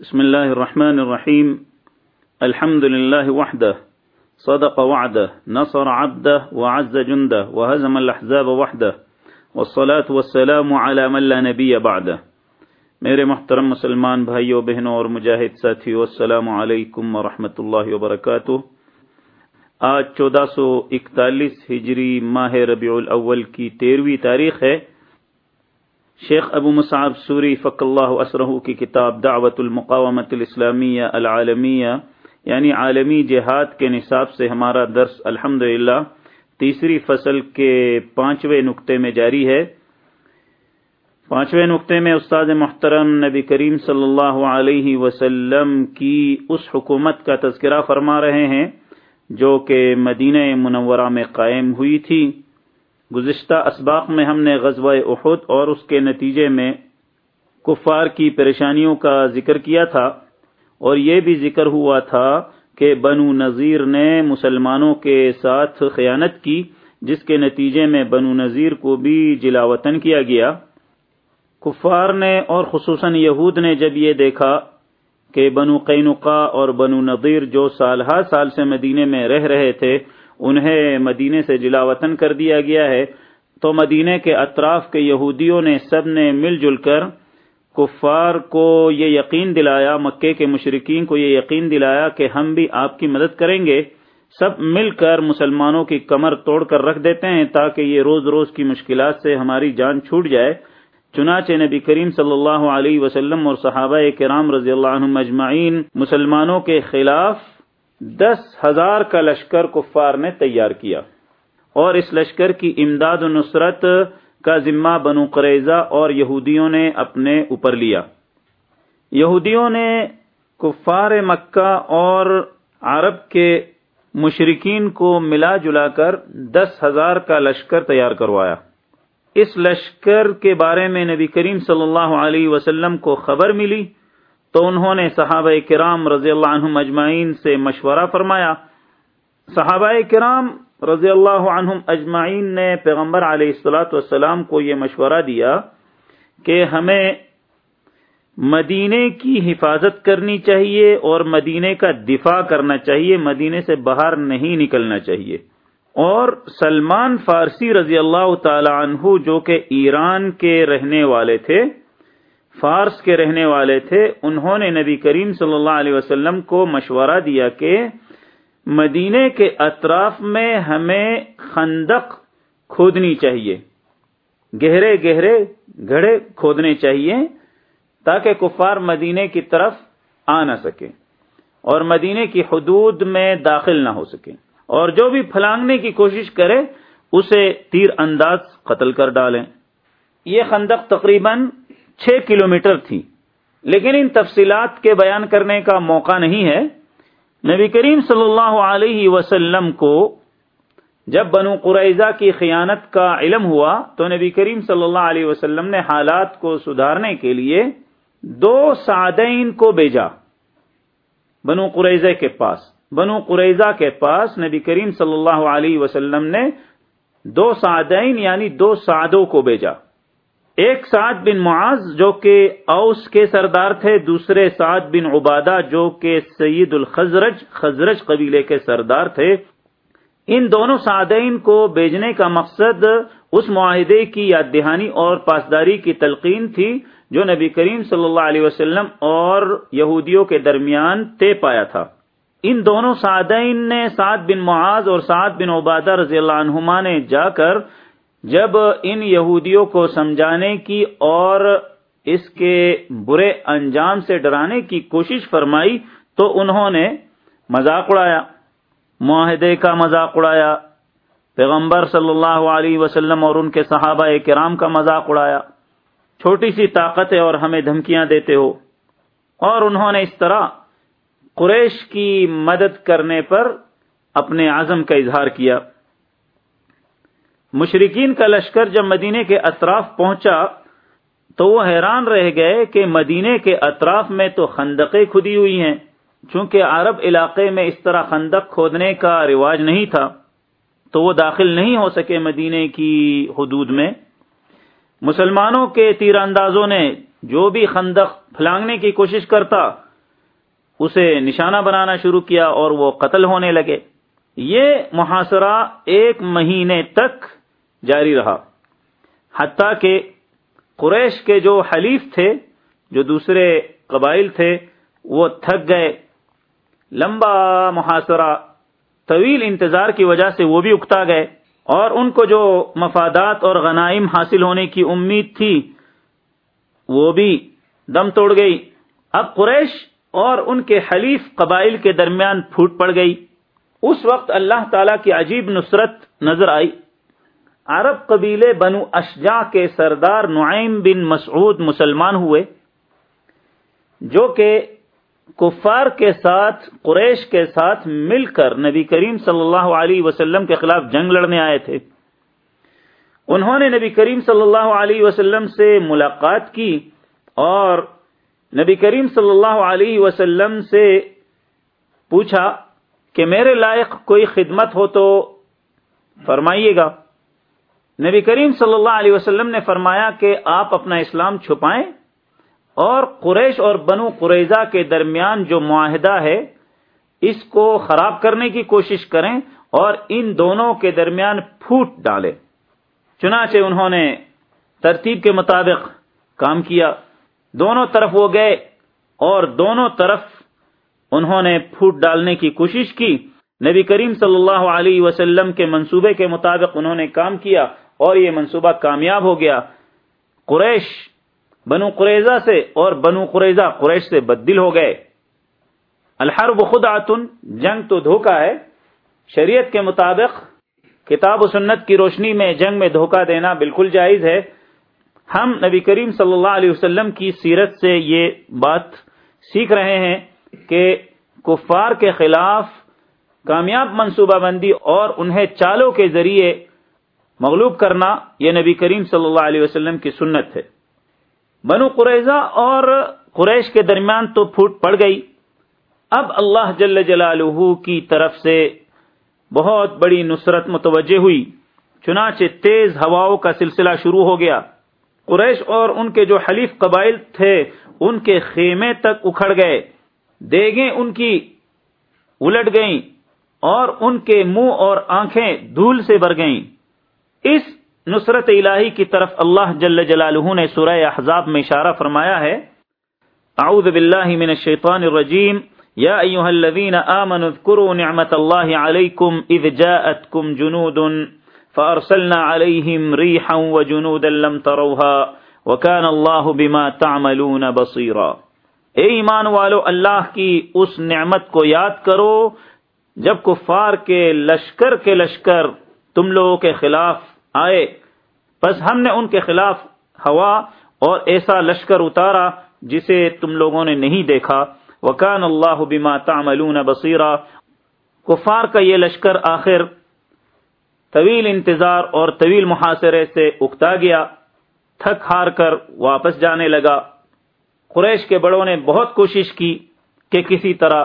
بسم الله الرحمن الرحيم. الحمد لله وحده. صدق وعده. نصر عبده وعز جنده وهزم الأحزاب وحده. والصلاة والسلام على من لا نبي بعده. میرے محترم مسلمان بھائیوں بہنوں اور مجاہد ساتھیوں السلام علیکم ورحمۃ اللہ وبرکاتہ. آج چودہ سو اکتالیس ہجری ماہ ربیع الاول کی تیرہویں تاریخ ہے۔ شیخ ابو مصعب سوری فق اللہ اسرہ کی کتاب دعوت المقامت الاسلامیہ العالمیہ یعنی عالمی جہاد کے نصاب سے ہمارا درس الحمد تیسری فصل کے پانچویں نقطے میں جاری ہے۔ پانچویں نقطے میں استاد محترم نبی کریم صلی اللہ علیہ وسلم کی اس حکومت کا تذکرہ فرما رہے ہیں جو کہ مدینہ منورہ میں قائم ہوئی تھی۔ گزشتہ اسباق میں ہم نے غزوہ احد اور اس کے نتیجے میں کفار کی پریشانیوں کا ذکر کیا تھا اور یہ بھی ذکر ہوا تھا کہ بنو نذیر نے مسلمانوں کے ساتھ خیانت کی، جس کے نتیجے میں بنو نذیر کو بھی جلاوطن کیا گیا۔ کفار نے اور خصوصاً یہود نے جب یہ دیکھا کہ بنو قینقا اور بنو نذیر جو سال ہر سال سے مدینے میں رہ رہے تھے انہیں مدینے سے جلا وطن کر دیا گیا ہے۔ تو مدینے کے اطراف کے یہودیوں نے سب نے مل جل کر کفار کو یہ یقین دلایا، مکے کے مشرقین کو یہ یقین دلایا کہ ہم بھی آپ کی مدد کریں گے۔ سب مل کر مسلمانوں کی کمر توڑ کر رکھ دیتے ہیں تاکہ یہ روز روز کی مشکلات سے ہماری جان چھوٹ جائے۔ چنانچہ نبی کریم صلی اللہ علیہ وسلم اور صحابہ کرام رضی اللہ عنہ مجمعین مسلمانوں کے خلاف دس ہزار کا لشکر کفار نے تیار کیا اور اس لشکر کی امداد و نصرت کا ذمہ بنو قریضہ اور یہودیوں نے اپنے اوپر لیا۔ یہودیوں نے کفار مکہ اور عرب کے مشرقین کو ملا جلا کر دس ہزار کا لشکر تیار کروایا۔ اس لشکر کے بارے میں نبی کریم صلی اللہ علیہ وسلم کو خبر ملی تو انہوں نے صحابہ کرام رضی اللہ عنہم اجمعین سے مشورہ فرمایا۔ صحابہ کرام رضی اللہ عنہم اجمعین نے پیغمبر علیہ السلاۃ والسلام کو یہ مشورہ دیا کہ ہمیں مدینے کی حفاظت کرنی چاہیے اور مدینے کا دفاع کرنا چاہیے، مدینے سے باہر نہیں نکلنا چاہیے۔ اور سلمان فارسی رضی اللہ تعالی عنہ جو کہ ایران کے رہنے والے تھے فارس کے رہنے والے تھے، انہوں نے نبی کریم صلی اللہ علیہ وسلم کو مشورہ دیا کہ مدینے کے اطراف میں ہمیں خندق کھودنی چاہیے، گہرے گہرے گھڑے کھودنے چاہیے تاکہ کفار مدینے کی طرف آ نہ سکے اور مدینے کی حدود میں داخل نہ ہو سکے۔ اور جو بھی پھلانگنے کی کوشش کرے، اسے تیر انداز قتل کر ڈالیں۔ یہ خندق تقریباً چھ کلومیٹر تھی۔ لیکن ان تفصیلات کے بیان کرنے کا موقع نہیں ہے۔ نبی کریم صلی اللہ علیہ وسلم کو جب بنو قریضہ کی خیانت کا علم ہوا تو نبی کریم صلی اللہ علیہ وسلم نے حالات کو سدھارنے کے لیے دو سعدین کو بھیجا بنو قریضہ کے پاس۔ بنو قریضہ کے پاس نبی کریم صلی اللہ علیہ وسلم نے دو سعدین یعنی دو سعدوں کو بھیجا۔ ایک سعد بن معاذ جو کہ اوس کے سردار تھے، دوسرے سعد بن عبادہ جو کہ سید الخزرج، خزرج قبیلے کے سردار تھے۔ ان دونوں سعدین کو بیچنے کا مقصد اس معاہدے کی یاد دہانی اور پاسداری کی تلقین تھی جو نبی کریم صلی اللہ علیہ وسلم اور یہودیوں کے درمیان طے پایا تھا۔ ان دونوں سعدین نے سعد بن معاذ اور سعد بن عبادہ رضی اللہ عنہما نے جا کر جب ان یہودیوں کو سمجھانے کی اور اس کے برے انجام سے ڈرانے کی کوشش فرمائی تو انہوں نے مذاق اڑایا، معاہدے کا مذاق اڑایا، پیغمبر صلی اللہ علیہ وسلم اور ان کے صحابہ کرام کا مذاق اڑایا۔ چھوٹی سی طاقت ہے اور ہمیں دھمکیاں دیتے ہو۔ اور انہوں نے اس طرح قریش کی مدد کرنے پر اپنے عزم کا اظہار کیا۔ مشرقین کا لشکر جب مدینے کے اطراف پہنچا تو وہ حیران رہ گئے کہ مدینے کے اطراف میں تو خندقیں کھدی ہوئی ہیں، چونکہ عرب علاقے میں اس طرح خندق کھودنے کا رواج نہیں تھا۔ تو وہ داخل نہیں ہو سکے مدینے کی حدود میں۔ مسلمانوں کے تیر اندازوں نے جو بھی خندق پھلانگنے کی کوشش کرتا، اسے نشانہ بنانا شروع کیا اور وہ قتل ہونے لگے۔ یہ محاصرہ ایک مہینے تک جاری رہا۔ حتیٰ کہ قریش کے جو حلیف تھے، جو دوسرے قبائل تھے، وہ تھک گئے۔ لمبا محاصرہ، طویل انتظار کی وجہ سے وہ بھی اکتا گئے۔ اور ان کو جو مفادات اور غنائم حاصل ہونے کی امید تھی، وہ بھی دم توڑ گئی۔ اب قریش اور ان کے حلیف قبائل کے درمیان پھوٹ پڑ گئی۔ اس وقت اللہ تعالی کی عجیب نصرت نظر آئی۔ عرب قبیلے بنو اشجا کے سردار نعیم بن مسعود مسلمان ہوئے، جو کہ کفار کے ساتھ، قریش کے ساتھ مل کر نبی کریم صلی اللہ علیہ وسلم کے خلاف جنگ لڑنے آئے تھے۔ انہوں نے نبی کریم صلی اللہ علیہ وسلم سے ملاقات کی اور نبی کریم صلی اللہ علیہ وسلم سے پوچھا کہ میرے لائق کوئی خدمت ہو تو فرمائیے گا۔ نبی کریم صلی اللہ علیہ وسلم نے فرمایا کہ آپ اپنا اسلام چھپائیں اور قریش اور بنو قریضہ کے درمیان جو معاہدہ ہے، اس کو خراب کرنے کی کوشش کریں اور ان دونوں کے درمیان پھوٹ ڈالے چنانچہ انہوں نے ترتیب کے مطابق کام کیا۔ دونوں طرف وہ گئے اور دونوں طرف انہوں نے پھوٹ ڈالنے کی کوشش کی۔ نبی کریم صلی اللہ علیہ وسلم کے منصوبے کے مطابق انہوں نے کام کیا۔ اور یہ منصوبہ کامیاب ہو گیا۔ قریش، بنو قریضہ سے اور بنو قریضہ قریش سے بدل ہو گئے۔ الحرب خود جنگ تو دھوکا ہے۔ شریعت کے مطابق کتاب و سنت کی روشنی میں جنگ میں دھوکہ دینا بالکل جائز ہے۔ ہم نبی کریم صلی اللہ علیہ وسلم کی سیرت سے یہ بات سیکھ رہے ہیں کہ کفار کے خلاف کامیاب منصوبہ بندی اور انہیں چالوں کے ذریعے مغلوب کرنا یہ نبی کریم صلی اللہ علیہ وسلم کی سنت ہے۔ بنو قریضہ اور قریش کے درمیان تو پھوٹ پڑ گئی۔ اب اللہ جل جلالہ کی طرف سے بہت بڑی نصرت متوجہ ہوئی۔ چنانچہ تیز ہواؤں کا سلسلہ شروع ہو گیا۔ قریش اور ان کے جو حلیف قبائل تھے، ان کے خیمے تک اکھڑ گئے۔ دیگیں ان کی الٹ گئیں اور ان کے منہ اور آنکھیں دھول سے بھر گئیں۔ اس نصرت الہی کی طرف اللہ جل جلالہ نے سورہ احزاب میں اشارہ فرمایا ہے، اعوذ باللہ من الشیطان الرجیم، یا ایها الذین آمنوا اذکروا نعمت اللہ علیکم اذ جاءتکم جنود فارسلنا علیہم ریحا وجنودا لم تروها وکان اللہ بما تعملون بصیرا۔ اے ایمان والو، اللہ کی اس نعمت کو یاد کرو، جب کفار کے لشکر کے لشکر تم لوگوں کے خلاف آئے۔ بس ہم نے ان کے خلاف ہوا اور ایسا لشکر اتارا جسے تم لوگوں نے نہیں دیکھا۔ وکان اللہ بما تعملون بصیرا کفار کا یہ لشکر آخر طویل انتظار اور طویل محاصرے سے اکتا گیا۔ تھک ہار کر واپس جانے لگا۔ قریش کے بڑوں نے بہت کوشش کی کہ کسی طرح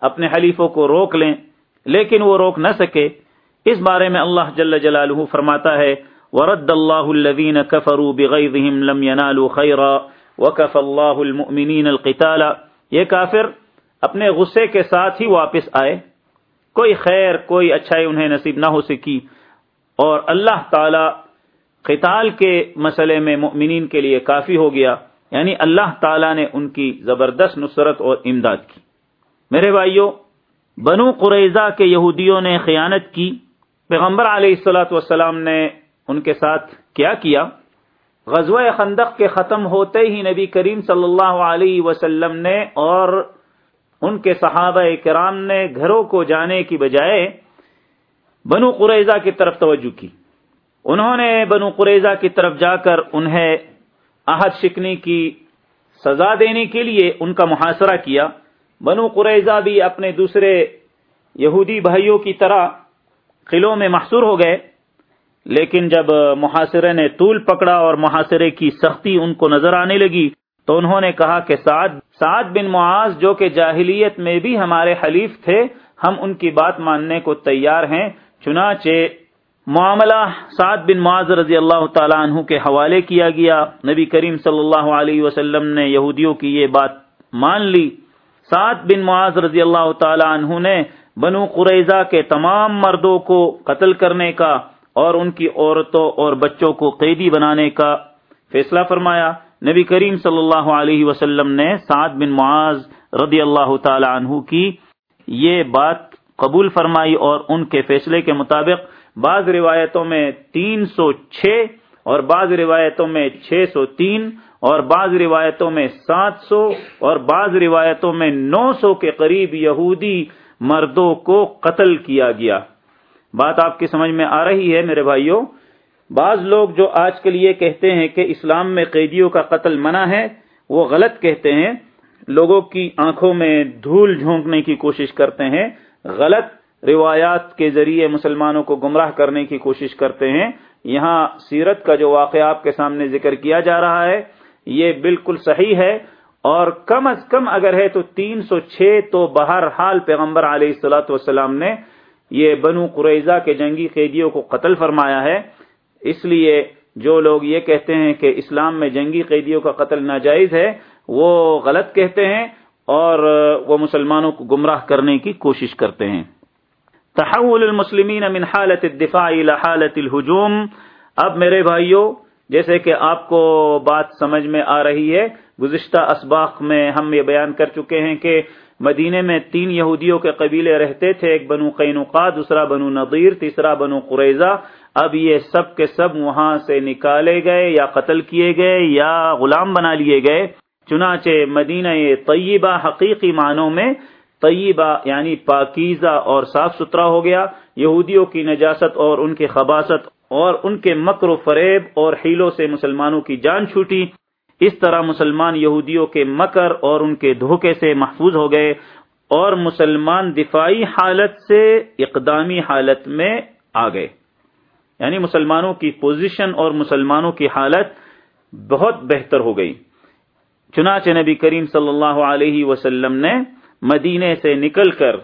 اپنے حلیفوں کو روک لیں، لیکن وہ روک نہ سکے۔ اس بارے میں اللہ جل جلالہ فرماتا ہے، ورد اللہ الذین کفروا بغیظہم لم ینالوا خیرا وکف اللہ المؤمنین القتال۔ یہ کافر اپنے غصے کے ساتھ ہی واپس آئے۔ کوئی خیر، کوئی اچھائی انہیں نصیب نہ ہو سکی۔ اور اللہ تعالی قتال کے مسئلے میں مؤمنین کے لیے کافی ہو گیا۔ یعنی اللہ تعالی نے ان کی زبردست نصرت اور امداد کی۔ میرے بھائیوں، بنو قریضہ کے یہودیوں نے خیانت کی۔ پیغمبر علیہ السلاۃ والسلام نے ان کے ساتھ کیا کیا؟ غزوہ خندق کے ختم ہوتے ہی نبی کریم صلی اللہ علیہ وسلم نے اور ان کے صحابہ کرام نے گھروں کو جانے کی بجائے بنو قریضہ کی طرف توجہ کی۔ انہوں نے بنو قریضہ کی طرف جا کر انہیں عہد شکنی کی سزا دینے کے لیے ان کا محاصرہ کیا۔ بنو قریضہ بھی اپنے دوسرے یہودی بھائیوں کی طرح قلعوں میں محصور ہو گئے، لیکن جب محاصرے نے طول پکڑا اور محاصرے کی سختی ان کو نظر آنے لگی، تو انہوں نے کہا کہ سعد سعد بن معاذ جو کہ جاہلیت میں بھی ہمارے حلیف تھے، ہم ان کی بات ماننے کو تیار ہیں۔ چنانچہ معاملہ سعد بن معاذ رضی اللہ تعالیٰ عنہ کے حوالے کیا گیا۔ نبی کریم صلی اللہ علیہ وسلم نے یہودیوں کی یہ بات مان لی۔ سعد بن معاذ رضی اللہ تعالی عنہ نے بنو قریضہ کے تمام مردوں کو قتل کرنے کا اور ان کی عورتوں اور بچوں کو قیدی بنانے کا فیصلہ فرمایا۔ نبی کریم صلی اللہ علیہ وسلم نے سعد بن معاذ رضی اللہ تعالی عنہ کی یہ بات قبول فرمائی اور ان کے فیصلے کے مطابق بعض روایتوں میں تین سو چھ اور بعض روایتوں میں چھ سو تین اور بعض روایتوں میں سات سو اور بعض روایتوں میں نو سو کے قریب یہودی مردوں کو قتل کیا گیا۔ بات آپ کی سمجھ میں آ رہی ہے میرے بھائیوں بعض لوگ جو آج کل یہ کہتے ہیں کہ اسلام میں قیدیوں کا قتل منع ہے، وہ غلط کہتے ہیں۔ لوگوں کی آنکھوں میں دھول جھونکنے کی کوشش کرتے ہیں۔ غلط روایات کے ذریعے مسلمانوں کو گمراہ کرنے کی کوشش کرتے ہیں۔ یہاں سیرت کا جو واقعہ آپ کے سامنے ذکر کیا جا رہا ہے، یہ بالکل صحیح ہے۔ اور کم از کم اگر ہے تو تین سو چھ تو بہر حال پیغمبر علیہ السلاۃ والسلام نے یہ بنو قریضہ کے جنگی قیدیوں کو قتل فرمایا ہے۔ اس لیے جو لوگ یہ کہتے ہیں کہ اسلام میں جنگی قیدیوں کا قتل ناجائز ہے، وہ غلط کہتے ہیں اور وہ مسلمانوں کو گمراہ کرنے کی کوشش کرتے ہیں۔ تحول المسلمین من حالت الدفاع الى حالت الہجوم۔ اب میرے بھائیوں جیسے کہ آپ کو بات سمجھ میں آ رہی ہے گزشتہ اسباق میں ہم یہ بیان کر چکے ہیں کہ مدینے میں تین یہودیوں کے قبیلے رہتے تھے، ایک بنو قینقا دوسرا بنو نظیر تیسرا بنو قریضہ اب یہ سب کے سب وہاں سے نکالے گئے یا قتل کیے گئے یا غلام بنا لیے گئے۔ چنانچہ مدینہ طیبہ حقیقی معنوں میں طیبہ یعنی پاکیزہ اور صاف ستھرا ہو گیا۔ یہودیوں کی نجاست اور ان کی خباست اور ان کے مکر و فریب اور حیلوں سے مسلمانوں کی جان چھوٹی۔ اس طرح مسلمان یہودیوں کے مکر اور ان کے دھوکے سے محفوظ ہو گئے اور مسلمان دفاعی حالت سے اقدامی حالت میں آ گئے۔ یعنی مسلمانوں کی پوزیشن اور مسلمانوں کی حالت بہت بہتر ہو گئی۔ چنانچہ نبی کریم صلی اللہ علیہ وسلم نے مدینے سے نکل کر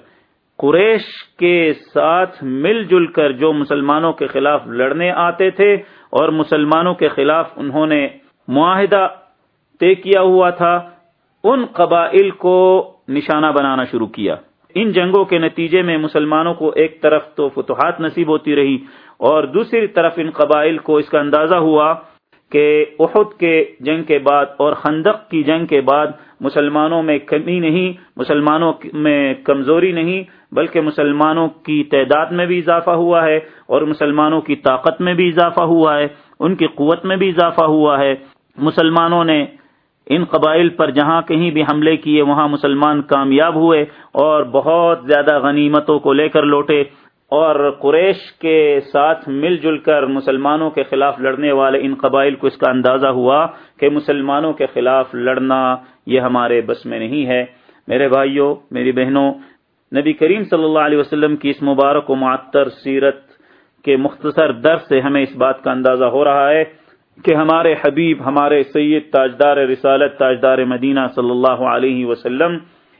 قریش کے ساتھ مل جل کر جو مسلمانوں کے خلاف لڑنے آتے تھے اور مسلمانوں کے خلاف انہوں نے معاہدہ طے کیا ہوا تھا، ان قبائل کو نشانہ بنانا شروع کیا۔ ان جنگوں کے نتیجے میں مسلمانوں کو ایک طرف تو فتوحات نصیب ہوتی رہی اور دوسری طرف ان قبائل کو اس کا اندازہ ہوا کہ احد کے جنگ کے بعد اور خندق کی جنگ کے بعد مسلمانوں میں کمی نہیں، مسلمانوں میں کمزوری نہیں، بلکہ مسلمانوں کی تعداد میں بھی اضافہ ہوا ہے اور مسلمانوں کی طاقت میں بھی اضافہ ہوا ہے، ان کی قوت میں بھی اضافہ ہوا ہے۔ مسلمانوں نے ان قبائل پر جہاں کہیں بھی حملے کیے، وہاں مسلمان کامیاب ہوئے اور بہت زیادہ غنیمتوں کو لے کر لوٹے اور قریش کے ساتھ مل جل کر مسلمانوں کے خلاف لڑنے والے ان قبائل کو اس کا اندازہ ہوا کہ مسلمانوں کے خلاف لڑنا یہ ہمارے بس میں نہیں ہے۔ میرے بھائیوں میری بہنوں، نبی کریم صلی اللہ علیہ وسلم کی اس مبارک و معطر سیرت کے مختصر در سے ہمیں اس بات کا اندازہ ہو رہا ہے کہ ہمارے حبیب، ہمارے سید تاجدار رسالت، تاجدار مدینہ صلی اللہ علیہ وسلم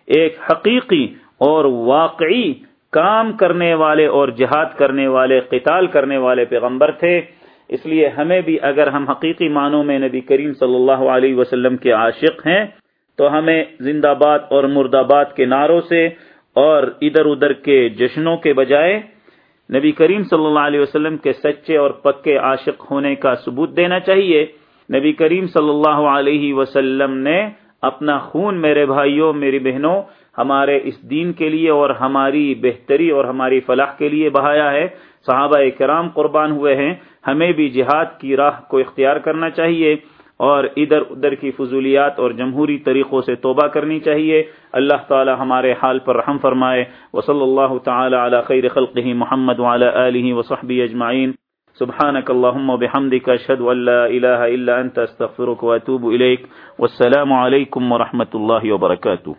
ایک حقیقی اور واقعی کام کرنے والے اور جہاد کرنے والے، قتال کرنے والے پیغمبر تھے۔ اس لیے ہمیں بھی اگر ہم حقیقی معنوں میں نبی کریم صلی اللہ علیہ وسلم کے عاشق ہیں، تو ہمیں زندہ باد اور مرد آباد کے نعروں سے اور ادھر ادھر کے جشنوں کے بجائے نبی کریم صلی اللہ علیہ وسلم کے سچے اور پکے عاشق ہونے کا ثبوت دینا چاہیے۔ نبی کریم صلی اللہ علیہ وسلم نے اپنا خون میرے بھائیوں، میری بہنوں، ہمارے اس دین کے لیے اور ہماری بہتری اور ہماری فلاح کے لیے بہایا ہے۔ صحابہ کرام قربان ہوئے ہیں۔ ہمیں بھی جہاد کی راہ کو اختیار کرنا چاہیے۔ اور ادھر ادھر کی فضولیات اور جمہوری طریقوں سے توبہ کرنی چاہیے۔ اللہ تعالی ہمارے حال پر رحم فرمائے۔ وصلی اللہ تعالی علی خیر خلقہ محمد وعلی آلہ وصحبہ اجمعین۔ سبحانك اللهم وبحمدك اشهد ان لا اله الا انت استغفرك واتوب اليك والسلام عليكم ورحمه الله وبركاته